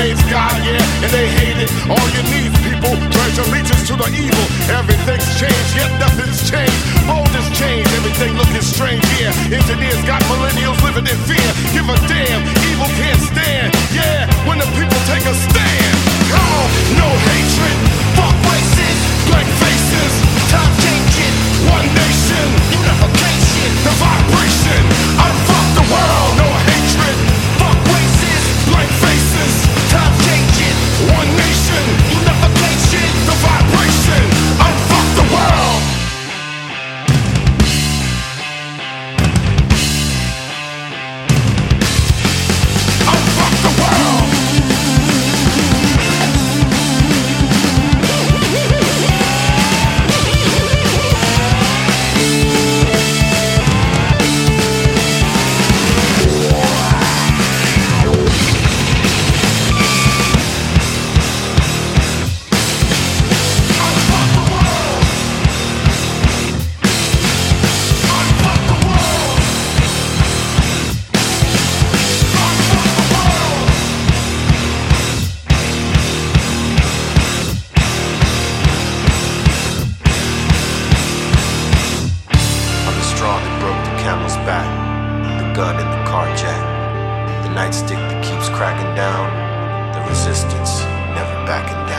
Remains God, yeah, and they hate it. All you need, people, pledge allegiance to the evil. Everything's changed, yet nothing's changed. Bold has changed, everything looking strange, yeah. Engineers got millennials living in fear. Give a damn nightstick that keeps cracking down, the resistance never backing down.